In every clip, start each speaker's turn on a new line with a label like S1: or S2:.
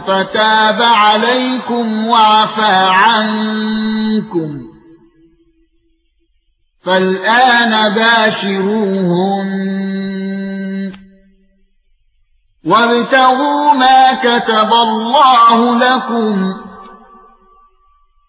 S1: فتاب عليكم وعفى عنكم. فالآن باشروهن. وابتغوا ما كتب الله لكم.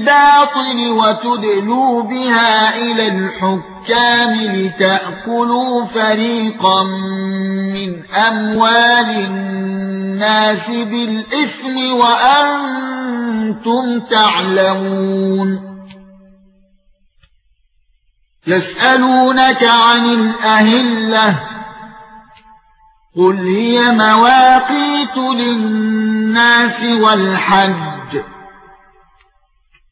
S1: بالباطل وتدلوا بها إلى الحكام لتأكلوا فريقا من أموال الناس بالإثم وأنتم تعلمون. يسألونك عن الأهلة قل هي مواقيت للناس والحج.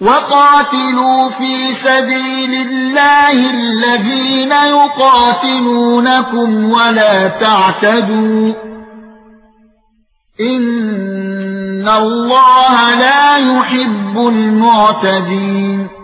S1: وقاتلوا في سبيل الله الذين يقاتلونكم ولا تعتدوا. إن الله لا يحب المعتدين.